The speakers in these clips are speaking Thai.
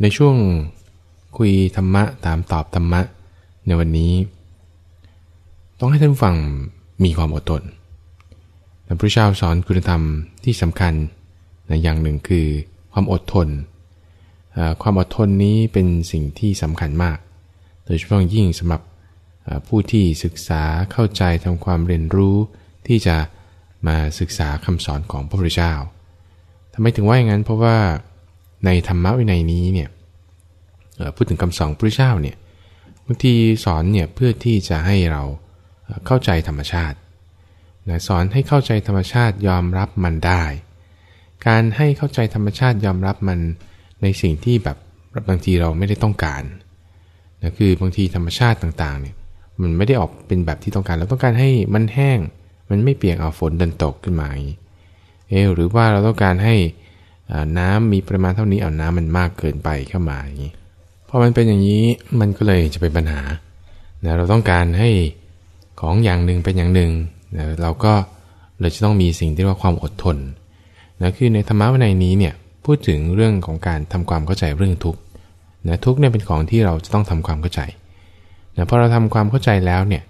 ในช่วงคุยธรรมะตามตอบธรรมะในวันนี้ ต้องให้ท่านฟังมีความอดทนพระพุทธเจ้าสอนคุณธรรมที่สำคัญนะอย่างหนึ่งคือความอดทน ความอดทนนี้เป็นสิ่งที่สำคัญมาก โดยเฉพาะยิ่งสำหรับผู้ที่ศึกษาเข้าใจทำความเรียนรู้ที่จะมาศึกษาคำสอนของพระพุทธเจ้าทำไมถึงว่าอย่างนั้นเพราะว่า ในธรรมะวินัยนี้เนี่ยพูดถึงคำสอนพระเจ้าเนี่ยบางทีสอนเนี่ยเพื่อที่จะให้เราเข้าใจธรรมชาตินะสอนให้เข้าใจธรรมชาติยอมรับมันได้ การให้เข้าใจธรรมชาติยอมรับมันในสิ่งที่แบบบางทีเราไม่ได้ต้องการนะคือบางทีธรรมชาติต่างๆเนี่ยมันไม่ได้ออกเป็นแบบที่ต้องการ เราต้องการให้มันแห้ง มันไม่เปียกเอาฝนดินตกขึ้นมาเออหรือว่าเราต้องการให้ น้ำมีปริมาณเท่านี้เอาน้ำมันมากเกินไปเข้ามาอย่างนี้พอมันเป็นอย่างนี้มันก็เลยจะเป็นปัญหานะเราต้องการให้ของอย่างหนึ่งเป็นอย่างหนึ่งนะเราก็เลยจะต้องมีสิ่งที่เรียกว่าความอดทนนะคือในธรรมะวินัยนี้เนี่ยพูดถึงเรื่องของการทำความเข้าใจเรื่องทุกข์นะทุกข์เนี่ยเป็นของที่เราจะต้องทำความเข้าใจนะพอเราทำความเข้าใจแล้วเนี่ย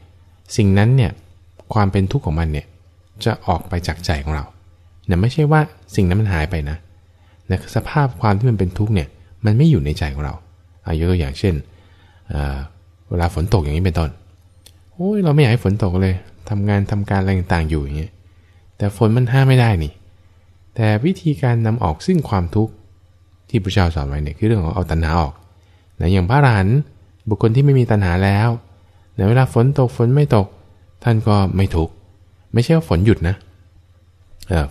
สิ่งนั้นเนี่ยความเป็นทุกข์ของมันเนี่ยจะออกไปจากใจของเรานี่ยไม่ใช่ว่าสิ่งนั้นมันหายไปนะ นะสภาพความที่มันเป็นทุกข์เนี่ยมันไม่อยู่ในใจของเราอายุตัวอย่างเช่นเวลาฝนตกอย่างนี้เป็นต้นโอ้ยเราไม่อยากให้ฝนตกเลยทำงานทำการอะไรต่างๆอยู่อย่างเงี้ยแต่ฝนมันห้ามไม่ได้นี่ แต่วิธีการนำออกซึ่งความทุกข์ที่พระเจ้าสอนไว้เนี่ยคือเรื่องของเอาตัณหาออกนะอย่างพระอรหันต์บุคคลที่ไม่มีตัณหาแล้วในเวลาฝนตกฝนไม่ตก ท่านก็ไม่ทุกข์ไม่ใช่ว่าฝนหยุดนะ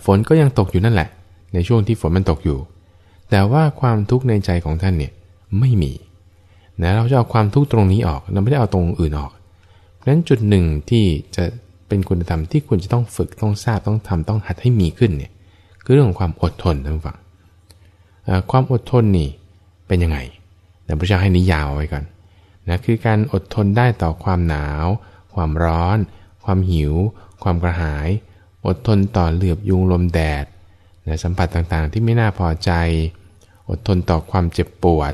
ฝนก็ยังตกอยู่นั่นแหละ ในช่วงที่ฝนมันตกอยู่ แต่ว่าความทุกข์ในใจของท่านเนี่ยไม่มีนะเราจะเอาความทุกข์ตรงนี้ออก เราไม่ได้เอาตรงอื่นออกเพราะฉะนั้นจุดหนึ่งที่จะเป็นคุณธรรมที่คุณจะต้องฝึกต้องทราบต้องทำต้องหัดให้มีขึ้นเนี่ยคือเรื่องของความอดทนท่านฟังความอดทนนี่เป็นยังไงนะพระเจ้าให้นิยามไว้ก่อนนะคือการอดทนได้ต่อความหนาว ความร้อน ความหิว ความกระหาย อดทนต่อเหลือบยุงลมแดด นะสัมผัสต่างๆ ที่ไม่น่าพอใจ อดทนต่อความเจ็บปวด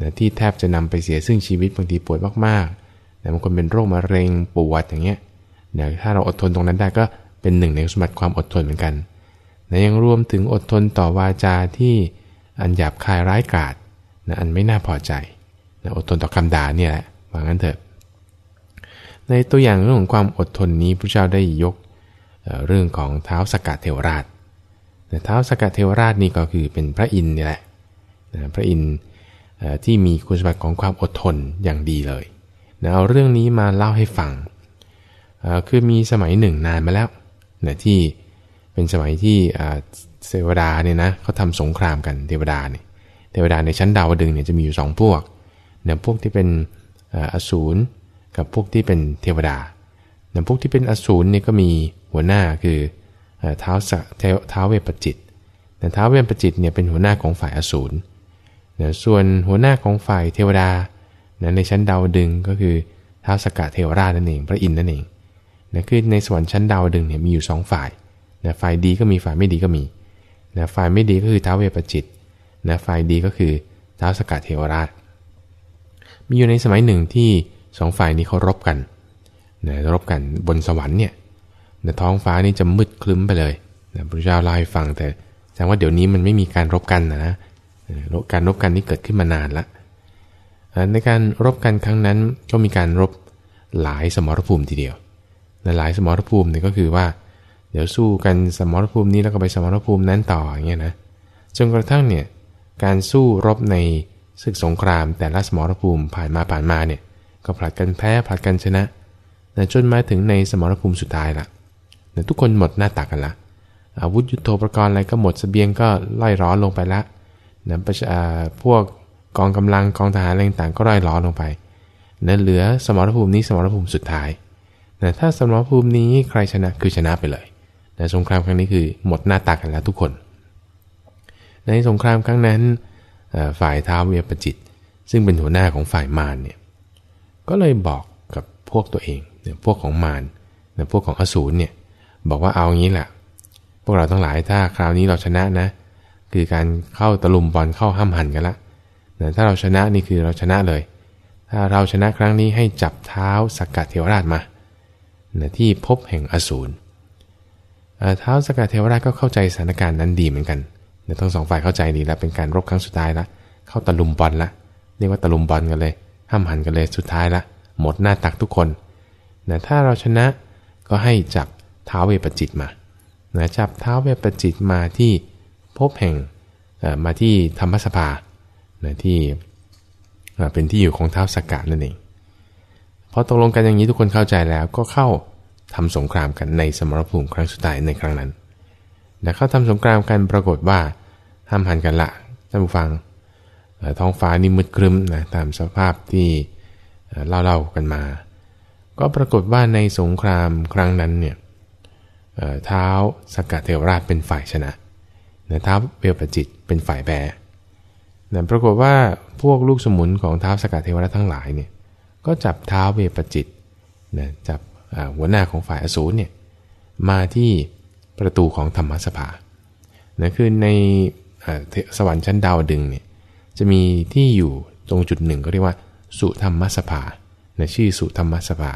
นะที่แทบจะนำไปเสียซึ่งชีวิตบางทีปวดมากๆนะบางคนเป็นโรคมะเร็งปวดอย่างเงี้ยนะถ้าเราอดทนตรงนั้นได้ก็เป็นหนึ่งในสมบัติความอดทนเหมือนกันนะยังรวมถึงอดทนต่อวาจาที่อันหยาบคายร้ายกาจนะอันไม่น่าพอใจนะอดทนต่อคำด่าเนี่ยแหละว่างั้นเถอะ ในตัวอย่างเรื่องของความอดทนนี้พระเจ้าได้ยกเรื่องของเท้าสกัดเทวราช เท้าสกัดเทวราชนี่ก็คือเป็นพระอินทร์นี่แหละพระอินทร์ที่มีคุณสมบัติของความอดทนอย่างดีเลยเอาเรื่องนี้มาเล่าให้ฟัง คือมีสมัยหนึ่งนานมาแล้วนะที่เป็นสมัยที่เทวดาเนี่ยนะเขาทำสงครามกันเทวดาเนี่ยเทวดาในชั้นดาวดึงเนี่ยจะมีอยู่สองพวกเนี่ยพวกที่เป็นอสูรกับพวกที่เป็นเทวดาเนี่ยพวกที่เป็นอสูรเนี่ยก็มีหัวหน้าคือ ท้าสเท้าเวปจิตแต่เท้าเวปจิตเนี่ยเป็นหัวหน้าของฝ่ายอสูรนี่ยส่วนหัวหน้าของฝ่ายเทวดานะในชั้นดาวดึงก็คือท้าวสกะเทวราชนั่นเองพระอินทร์นั่นเองนะคือในสวรรค์ชั้นดาวดึงเนี่ยมีอยู่สองฝ่ายนะฝ่ายดีก็มีฝ่ายไม่ดีก็มีนะฝ่ายไม่ดีก็คือท้าวเวปจิตนะฝ่ายดีก็คือท้าวสกะเทวราช มีอยู่ในสมัยหนึ่งที่สองฝ่ายนี้เขารบกันนะรบกันบนสวรรค์เนี่ย ท้องฟ้านี่จะมืดคลึ้มไปเลยนะพระเจ้าเล่าให้ฟังแต่แสดงว่าเดี๋ยวนี้มันไม่มีการรบกันนะนะการรบกันนี่เกิดขึ้นมานานล้วในการรบกันครั้งนั้นก็มีการรบหลายสมรภูมิทีเดียวหลายสมรภูมิเนี่ยก็คือว่า เดี๋ยวสู้กันสมรภูมินี้แล้วก็ไปสมรภูมินั้นต่ออย่างเงี้ยนะจนกระทั่งเนี่ยการสู้รบในศึกสงครามแต่ละสมรภูมิผ่านมาผ่านมาเนี่ยก็ผลัดกันแพ้ผลัดกันชนะจนมาถึงในสมรภูมิสุดท้ายละ ทุกคนหมดหน้าตักกันละอาวุธยุโทโธปกรณ์อะไรก็หมดสเสบียงก็ไล่ร้อนลงไปละนะประชาพวกกองกำลังกองทหารอะไรต่างก็ร่อยล้อนลงไปนะเหลือสมรภูมินี้สมรภูมิสุดท้ายนะถ้าสมรภูมินี้ใครชนะคือชนะไปเลยนะสงครามครั้งนี้คือหมดหน้าตากันแล้วทุกคน ในสงครามครั้งนั้นฝ่ายท้าวเวียปจิต ซึ่งเป็นหัวหน้าของฝ่ายมารเนี่ยก็เลยบอกกับพวกตัวเองเนี่ยพวกของมารนะพวกของอสูรเนี่ย บอกว่าเอางี้แหละพวกเราทั้งหลายถ้าคราวนี้เราชนะนะ คือการเข้าตะลุมบอลเข้าห้ามหันกันละนะถ้าเราชนะนี่คือเราชนะเลย ถ้าเราชนะครั้งนี้ให้จับเท้าสกกัดเทวราชมานะที่พบแห่งอสูรเท้าสกกัดเทวราชก็เข้าใจสถานการณ์นั้นดีเหมือนกันนะทั้งสองฝ่ายเข้าใจดีแล้วเป็นการรบครั้งสุดท้ายละเข้าตะลุมบอลละเรียกว่าตะลุมบอลกันเลย ห้ามหันกันเลยสุดท้ายละหมดหน้าตักทุกคนนะถ้าเราชนะก็ให้จับ ท้าเวปจิตมานะจับเท้าเวปจิตมาที่พบแห่งมาที่ธรรมสภานะที่เป็นที่อยู่ของเท้าสกัดนั่นเองพอตกลงกันอย่างนี้ทุกคนเข้าใจแล้วก็เข้าทำสงครามกันในสมรภูมิครั้งสุดท้ายในครั้งนั้นแต่เข้าทำสงครามกันปรากฏว่าห้ามหันกันละท่านผู้ฟังท้องฟ้านี่มืดครึ้มนะตามสภาพที่เล่าๆกันมา ก็ปรากฏว่าในสงครามครั้งนั้นเนี่ย เท้าสกัดเทวราชเป็นฝ่ายชนะนะท้าเวลปจิตเป็นฝ่ายแพ้นะปรากฏว่าพวกลูกสมุนของท้าวสกัดเทวราชทั้งหลายเนี่ยก็จับท้าเวปจิตนะจับหัวหน้าของฝ่ายอสูรเนี่ยมาที่ประตูของธรรมสภานะคือในสวรรค์ชั้นดาวดึงเนี่ยจะมีที่อยู่ตรงจุดหนึ่งก็เรียกว่า สุธรรมสภานะชื่อสุธรรมสภา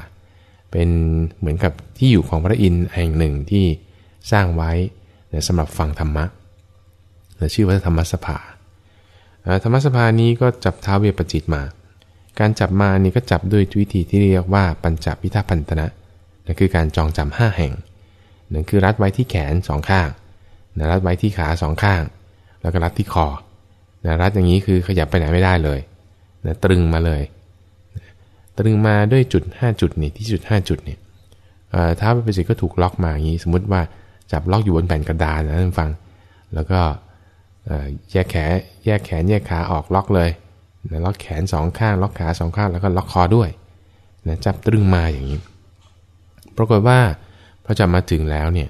เป็นเหมือนกับที่อยู่ของพระอินทร์แห่งหนึ่งที่สร้างไว้สำหรับฟังธรรมะนะชื่อว่าธรรมสภา ธรรมสภานี้ก็จับท้าเวปจิตมา การจับมานี่ก็จับด้วยวิธีที่เรียกว่าปัญจพิทัพันธนะนั่นคือการจองจำห้าแห่งนั่นคือรัดไว้ที่แขนสองข้างรัดไว้ที่ขาสองข้าง แล้วก็รัดที่คอรัดอย่างนี้คือขยับไปไหนไม่ได้เลยตรึงมาเลย ตรึงมาด้วยจุด 5 จุดนี่ที่จุด 5 จุดเนี่ยเท้าเวประจิตก็ถูกล็อกมาอย่างนี้ สมมุติว่าจับล็อกอยู่บนแผ่นกระดานนะท่านฟัง แล้วก็แยกแขนแยกแขนแยกขาออกล็อกเลยนะล็อกแขนสองข้างล็อกขาสองข้างแล้วก็ล็อกคอด้วยนะจับตรึงมาอย่างนี้ ปรากฏว่าพอจับมาถึงแล้วเนี่ย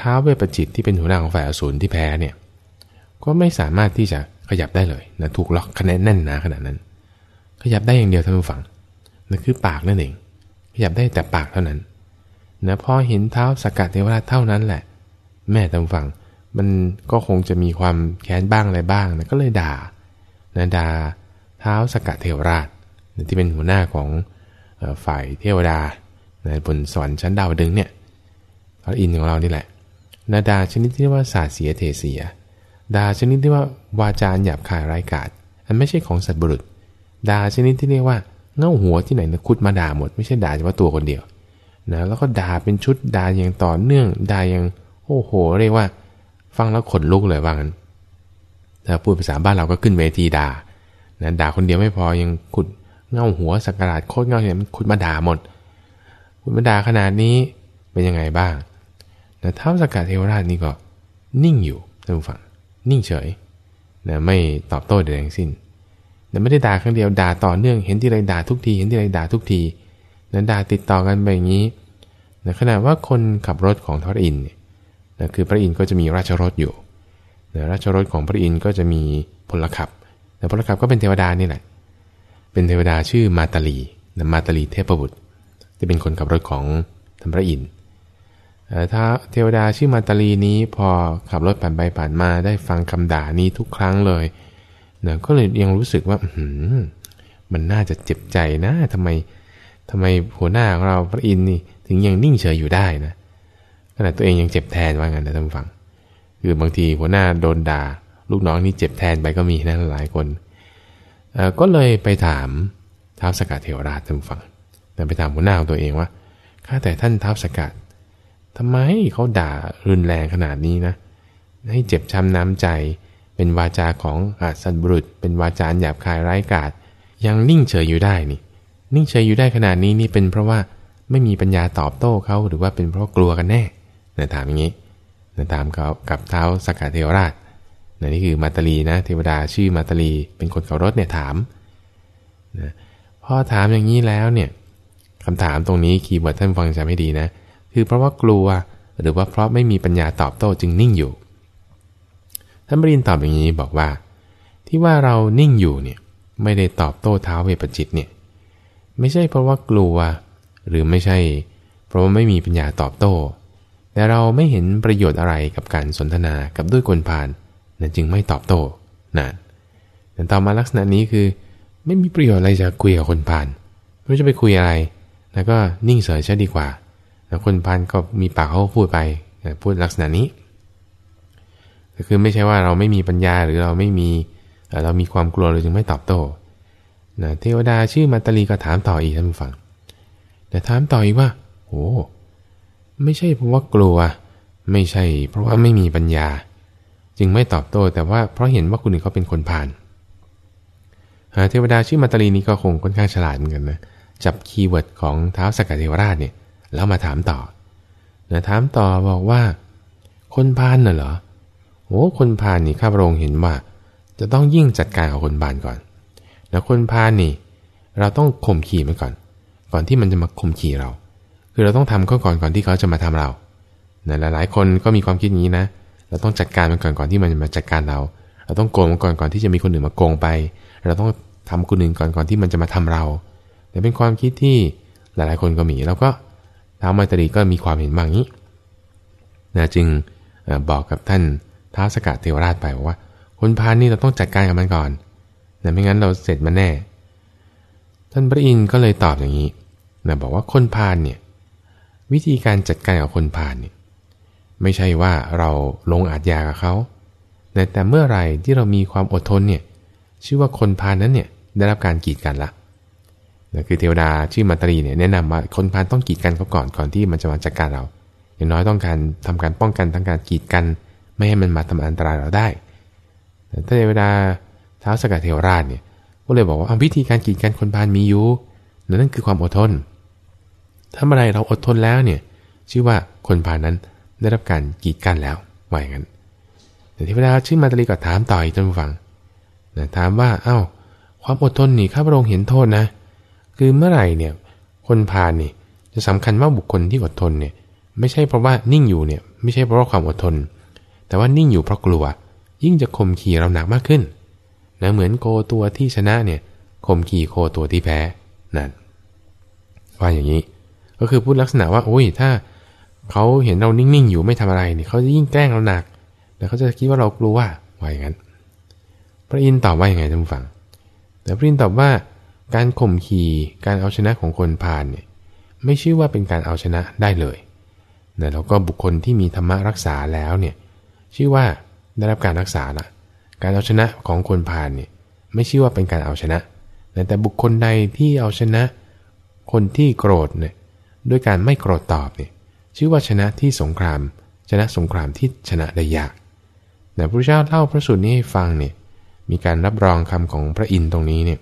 ท้าเวปจิตที่เป็นหัวหน้าของฝ่ายอสูรที่แพ้เนี่ยก็ไม่สามารถที่จะขยับได้เลยนะถูกล็อกคะแนนแน่นหนาขนาดนั้น ขยับได้อย่างเดียวท่านผู้ฟังนั่นคือปากนั่นเอง ขยับได้แต่ปากเท่านั้นนะพอเห็นเท้าสกัดเทวราชเท่านั้นแหละ แม่ท่านผู้ฟัง มันก็คงจะมีความแค้นบ้างอะไรบ้างนะก็เลยด่านะด่าเท้าสกัดเทวราชนะที่เป็นหัวหน้าของฝ่ายเทวดานะบนสวรรค์ชั้นดาวดึงเนี่ยพระอินทร์ของเรานี่แหละนาดาชนิดที่ว่าสาเสียเทเสียดาชนิดที่ว่าวาจาหยาบคายไร้กาจอันไม่ใช่ของสัตว์บุรุษ ด่าชนิดที่เรียกว่าเงาหัวที่ไหนนะคุดมาด่าหมด ไม่ใช่ด่าเฉพาะตัวคนเดียวนะแล้วก็ด่าเป็นชุดด่าอย่างต่อเนื่องด่าอย่างโอ้โห เรียกว่า ฟังแล้วขนลุกเลยว่างั้นถ้าพูดภาษาบ้านเราก็ขึ้นเวทีด่านะด่าคนเดียวไม่พอยังขุดเงาหัวสักการะโคตรเงาเนี่ยมันขุดมาด่าหมดขุดมาด่าขนาดนี้เป็นยังไงบ้างแต่ท้าวสกัดเทวราชนี่ก็นิ่งอยู่ท่านผู้ฟังนิ่งเฉยนะไม่ตอบโต้ใดทั้งสิ้น แต่ไม่ได้ด่าครั้งเดียวด่าต่อเนื่องเห็นที่ไรด่าทุกทีเห็นที่ไรด่าทุกทีนะด่าติดต่อกันไปอย่างนี้นะขนาดว่าคนขับรถของทอรอินเนี่ยนะคือพระอินทร์ก็จะมีราชรถอยู่นะราชรถของพระอินทร์ก็จะมีพลขับแต่พลขับก็เป็นเทวดานี่แหละ เป็นเทวดาชื่อมาตาลีนะมาตาลีเทพบุตรที่เป็นคนขับรถของท่านพระอินทร์ถ้าเทวดาชื่อมาตาลีนี้พอขับรถผ่านไปผ่านมาได้ฟังคำด่านี้ทุกครั้งเลย นะก็เลยยังรู้สึกว่าหืมันน่าจะเจ็บใจนะทำไมทำไมหัวหน้าของเราพระอินทร์นี่ถึงยังนิ่งเฉยอยู่ได้นะขณะตัวเองยังเจ็บแทนว่างั้นนะท่านฟัง คือบางทีหัวหน้าโดนด่า ลูกน้องนี่เจ็บแทนไปก็มีนะหลายคนก็เลยไปถามท้าวสกัดเทวราชท่านฟังแต่ไปถามหัวหน้าของตัวเองว่าข้าแต่ท่านท้าวสกัดทำไมเขาด่ารุนแรงขนาดนี้นะ ให้เจ็บช้ำน้ำใจ เป็นวาจาของอาสัตบุรุษ เป็นวาจาหยาบคายไร้กาศยังนิ่งเฉยอยู่ได้นี่ นิ่งเฉยอยู่ได้ขนาดนี้นี่เป็นเพราะว่าไม่มีปัญญาตอบโต้เขาหรือว่าเป็นเพราะกลัวกันแน่นะถามอย่างนี้นะถามเขากับเท้าสกัดเทวราชนะนี่คือมาตลีนะเทวดาชื่อมาตลีเป็นคนขับรถเนี่ยถามนะพอถามอย่างนี้แล้วเนี่ยคำถามตรงนี้คีย์เวิร์ดท่านฟังจำให้ดีนะ คือเพราะว่ากลัวหรือว่าเพราะไม่มีปัญญาตอบโต้จึงนิ่งอยู่ ท่านบรินตอบอย่างนี้บอกว่า ที่ว่าเรานิ่งอยู่เนี่ยไม่ได้ตอบโต้เท้าเวปจิตเนี่ยไม่ใช่เพราะว่ากลัว หรือไม่ใช่ เพราะว่าไม่มีปัญญาตอบโต้ แต่เราไม่เห็นประโยชน์อะไรกับการสนทนากับด้วยกลพานนั่นจึงไม่ตอบโต้นั่นแต่ต่อมาลักษณะนี้คือ ไม่มีประโยชน์อะไรจะคุยกับคนพาลไม่รู้จะไปคุยอะไร แล้วก็นิ่งเฉยใช่ดีกว่าแต่คนพาลก็มีปากเขาพูดไปพูดลักษณะนี้ คือไม่ใช่ว่าเราไม่มีปัญญาหรือเราไม่มีเรามีความกลัวเราจึงไม่ตอบโต้นะเทวดาชื่อมาตลีก็ถามต่ออีกท่านผู้ฟัง แต่ถามต่ออีกว่าโอ้ไม่ใช่เพราะว่ากลัว ไม่ใช่ เพราะว่าไม่มีปัญญา จึงไม่ตอบโต้แต่ว่าเพราะเห็นว่าคุณนึ่งเขาเป็นคนผ่านเทวดาชื่อมาตลีนี้ก็คงค่อนข้างฉลาดเหมือนกันนะจับคีย์เวิร์ดของเท้าสกัดเทวราชเนี่ยแล้วมาถามต่อนะถามต่อบอกว่า คนพานน่ะเหรอ โอ้คนพานนี่ข้าพระองค์เห็นว่า จะต้องยิ่งจัดการกับคนพานก่อน แล้วคนพานนี่ เราต้องข่มขี่มันก่อน ก่อนที่มันจะมาข่มขี่เรา คือเราต้องทำเขาก่อนก่อนที่เขาจะมาทำเรานะหลายๆคนก็มีความคิดนี้นะ เราต้องจัดการมันก่อนก่อนที่มันจะมาจัดการเรา เราต้องโกงมันก่อนก่อนที่จะมีคนอื่นมาโกงไป เราต้องทำคนอื่นก่อนก่อนที่มันจะมาทำเราแต่เป็นความคิดที่หลายๆคนก็มี แล้วก็ท้าวมาตรีก็มีความเห็นบางนี้นะจึงบอกกับท่าน ท้าสกัดเทวราชไปบอกว่า คนพานนี่เราต้องจัดการกับมันก่อนนะไม่งั้นเราเสร็จมาแน่ ท่านพระอินทร์ก็เลยตอบอย่างนี้นะบอกว่าคนพานเนี่ยวิธีการจัดการกับคนพานเนี่ยไม่ใช่ว่าเราลงอาจยากับเขาแต่เมื่อไรที่เรามีความอดทนเนี่ยชื่อว่าคนพานนั้นเนี่ยได้รับการกีดกันละนะคือเทวดาชื่อมัตรีเนี่ยแนะนำว่าคนพานต้องกีดกันเขาก่อนก่อนที่มันจะมาจัดการเรา อย่างน้อยต้องการทำการป้องกันทั้งการกีดกัน ไม่ให้มันมาทำอันตรายเราได้แต่เวดาท้าวสกัดเทวราชเนี่ยก็เลยบอกว่าวิธีการกีดกันคนพานมีอยู่นั่นคือความอดทนถ้าเมื่อไรเราอดทนแล้วเนี่ยชื่อว่าคนพานนั้นได้รับการกีดกันแล้วว่าอย่างนั้นแต่ที่เวดาชื่อมาตรีก็ถามต่ออีกท่านผู้ฟังนะถามว่าเอา้า ความอดทนนี่ข้าพระองค์เห็นโทษนะ คือเมื่อไหร่เนี่ยคนพาลนี่จะสำคัญว่าบุคคลที่อดทนเนี่ยไม่ใช่เพราะว่านิ่งอยู่เนี่ยไม่ใช่เพราะว่าความอดทน แต่ว่านิ่งอยู่เพราะกลัว ยิ่งจะข่มขี่เราหนักมากขึ้นนะเหมือนโคตัวที่ชนะเนี่ยข่มขี่โคตัวที่แพ้นั่นว่าอย่างนี้ ก็คือพูดลักษณะว่าโอ้ยถ้าเขาเห็นเรานิ่งๆอยู่ไม่ทำอะไรเนี่ยเขาจะยิ่งแกล้งเราหนักแต่เขาจะคิดว่าเรากลัวว่าว่าอย่างนั้น พระอินทร์ตอบว่าอย่างไงท่านผู้ฟัง แต่พระอินทร์ตอบว่าการข่มขีการเอาชนะของคนพาลเนี่ยไม่ชื่อว่าเป็นการเอาชนะได้เลยแต่แล้วก็บุคคลที่มีธรรมะรักษาแล้วเนี่ย ชื่อว่าได้รับการรักษาละการเอาชนะของคนพาลเนี่ยไม่ชื่อว่าเป็นการเอาชนะ แต่บุคคลใดที่เอาชนะ คนที่โกรธเนี่ยด้วยการไม่โกรธตอบเนี่ยชื่อว่าชนะที่สงคราม ชนะสงครามที่ชนะได้ยากแต่พระเจ้าเล่าพระสูตรนี้ให้ฟังเนี่ยมีการรับรองคำของพระอินทร์ตรงนี้เนี่ย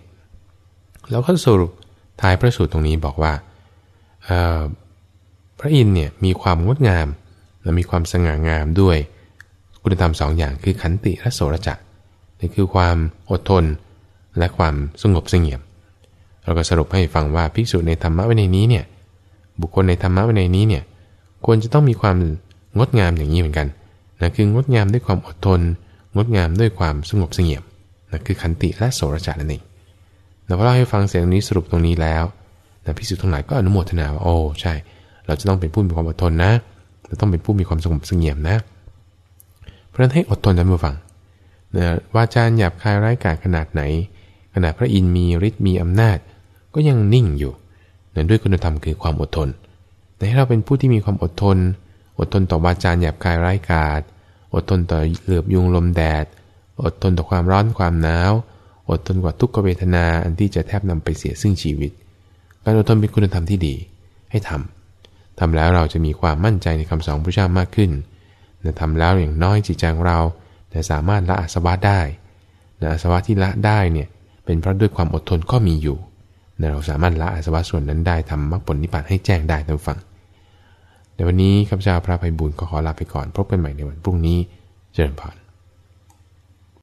แล้วก็สรุปท้ายพระสูตรตรงนี้บอกว่าพระอินทร์เนี่ยมีความงดงามและมีความสง่างามด้วย คุณธรรมสองอย่างคือขันติและโสรจะนี่คือความอดทนและความสงบเสงี่ยม เราก็สรุปให้ฟังว่าภิกษุในธรรมะวินัยนี้เนี่ยบุคคลในธรรมะวินัยนี้เนี่ยควรจะต้องมีความงดงามอย่างนี้เหมือนกันนะคืองดงามด้วยความอดทน งดงามด้วยความสงบเสงี่ยมนะคือขันติและโสรจานั่นเองเราพอเล่าให้ฟังเสียงนี้สรุปตรงนี้แล้วนะพิสุทั้งหลายก็อนุโมทนาว่าโอ้ใช่ เราจะต้องเป็นผู้มีความอดทนนะ เราต้องเป็นผู้มีความสงบเสงี่ยมนะ ราะนั้นให้อดทนนะผู้ฟังนะวาจาหยาบคายไร้กาจขนาดไหนขนาดพระอินทร์มีฤทธิ์มีอำนาจ ก็ยังนิ่งอยู่นะด้วยคุณธรรมคือความอดทนแต่ให้เราเป็นผู้ที่มีความอดทน อดทนต่อวาจาหยาบคายไร้กาจอดทนต่อเหลือบยุงลมแดด อดทนต่อความร้อนความหนาว อดทนกว่าทุกขเวทนาอันที่จะแทบนำไปเสียซึ่งชีวิต การอดทนเป็นคุณธรรมที่ดี ให้ทำทำแล้วเราจะมีความมั่นใจในคำสอนพระเจ้ามากขึ้น นะทำแล้วอย่างน้อยจิตใจของเราแต่สามารถละอาสวะได้นะอาสวะที่ละได้เนี่ยเป็นเพราะด้วยความอดทนก็มีอยู่นะเราสามารถละอาสวะส่วนนั้นได้ทำมรรคผลนิพพานให้แจ้งได้ท่านฟังในวันนี้ข้าพเจ้าพระภัยบุญก็ขอลาไปก่อนพบกันใหม่ในวันพรุ่งนี้เจริญพร